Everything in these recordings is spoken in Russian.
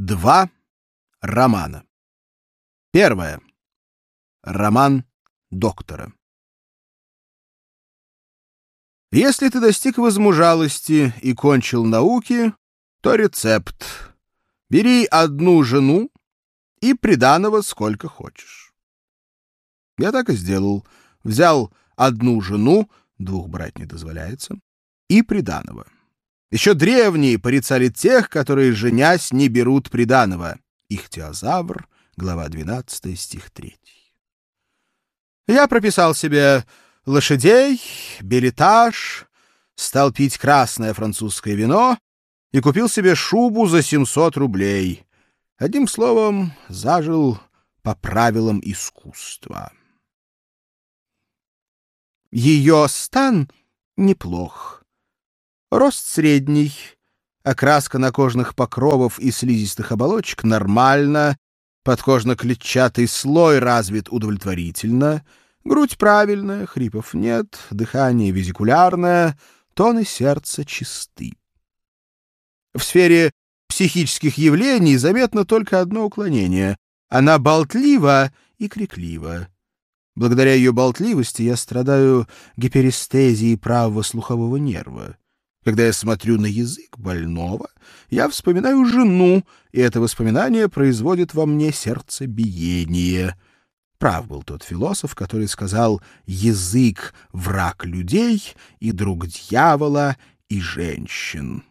Два романа. Первое. Роман доктора. Если ты достиг возмужалости и кончил науки, то рецепт. Бери одну жену и приданого сколько хочешь. Я так и сделал. Взял одну жену, двух брать не дозволяется, и приданого. Еще древние порицали тех, которые, женясь, не берут приданого. Ихтиозавр, глава 12, стих 3. Я прописал себе лошадей, билетаж, стал пить красное французское вино и купил себе шубу за 700 рублей. Одним словом, зажил по правилам искусства. Ее стан неплох. Рост средний, окраска накожных покровов и слизистых оболочек нормально, подкожно-клетчатый слой развит удовлетворительно, грудь правильная, хрипов нет, дыхание визикулярное, тоны сердца чисты. В сфере психических явлений заметно только одно уклонение. Она болтлива и криклива. Благодаря ее болтливости я страдаю гиперестезией правого слухового нерва. Когда я смотрю на язык больного, я вспоминаю жену, и это воспоминание производит во мне сердцебиение. Прав был тот философ, который сказал «язык — враг людей и друг дьявола и женщин».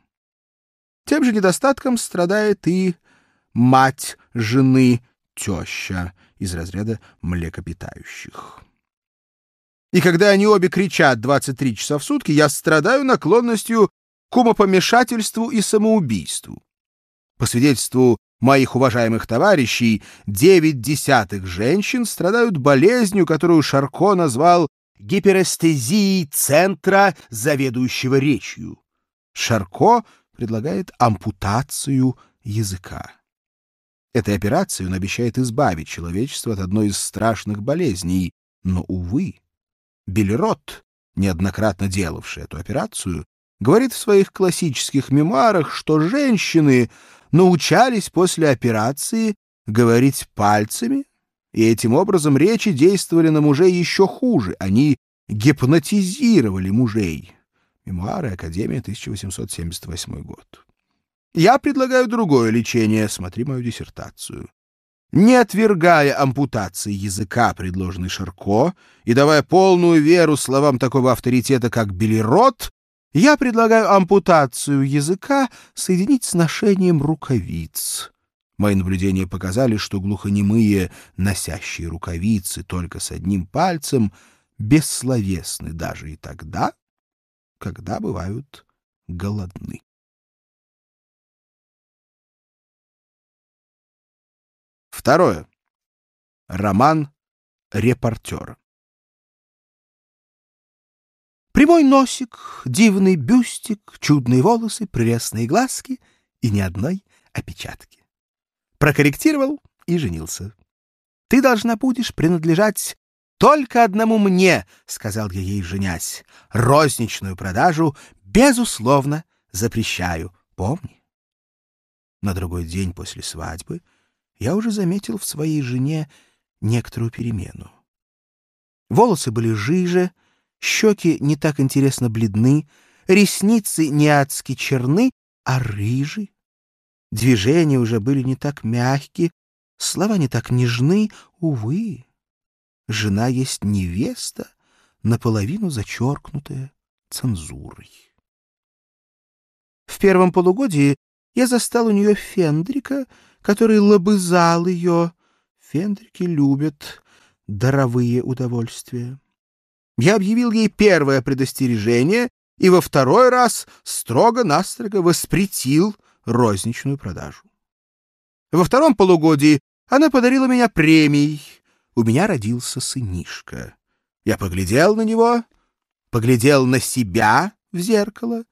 Тем же недостатком страдает и мать жены, теща из разряда млекопитающих. И когда они обе кричат 23 часа в сутки, я страдаю наклонностью к умопомешательству и самоубийству. По свидетельству моих уважаемых товарищей, девять десятых женщин страдают болезнью, которую Шарко назвал гиперестезией центра, заведующего речью. Шарко предлагает ампутацию языка. Этой операцией он обещает избавить человечество от одной из страшных болезней, но, увы, Белерот, неоднократно делавший эту операцию, говорит в своих классических мемуарах, что женщины научались после операции говорить пальцами, и этим образом речи действовали на мужей еще хуже, они гипнотизировали мужей. Мемуары Академия, 1878 год. Я предлагаю другое лечение, смотри мою диссертацию не отвергая ампутации языка, предложенной Шарко, и давая полную веру словам такого авторитета, как Белерот, я предлагаю ампутацию языка соединить с ношением рукавиц. Мои наблюдения показали, что глухонемые, носящие рукавицы только с одним пальцем, бессловесны даже и тогда, когда бывают голодны. Второе. Роман репортера. Прямой носик, дивный бюстик, чудные волосы, прелестные глазки и ни одной опечатки. Прокорректировал и женился. Ты должна будешь принадлежать только одному мне, — сказал я ей, женясь. Розничную продажу, безусловно, запрещаю. Помни. На другой день после свадьбы — я уже заметил в своей жене некоторую перемену. Волосы были жиже, щеки не так интересно бледны, ресницы не адски черны, а рыжи. Движения уже были не так мягкие, слова не так нежны, увы. Жена есть невеста, наполовину зачеркнутая цензурой. В первом полугодии я застал у нее Фендрика — который лобызал ее. Фендрики любят даровые удовольствия. Я объявил ей первое предостережение и во второй раз строго-настрого воспретил розничную продажу. Во втором полугодии она подарила меня премией. У меня родился сынишка. Я поглядел на него, поглядел на себя в зеркало,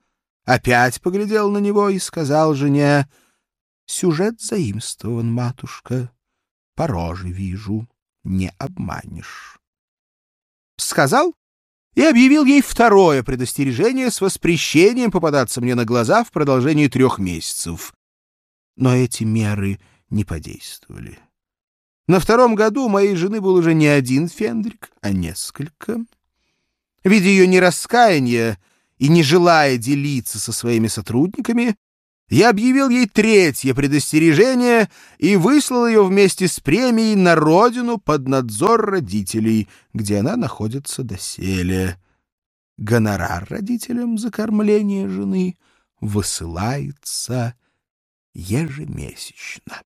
опять поглядел на него и сказал жене — Сюжет заимствован, матушка. По роже вижу, не обманешь. Сказал и объявил ей второе предостережение с воспрещением попадаться мне на глаза в продолжении трех месяцев. Но эти меры не подействовали. На втором году у моей жены был уже не один фендрик, а несколько. Видя ее нераскаяние и не желая делиться со своими сотрудниками, я объявил ей третье предостережение и выслал ее вместе с премией на родину под надзор родителей, где она находится доселе. Гонорар родителям за кормление жены высылается ежемесячно.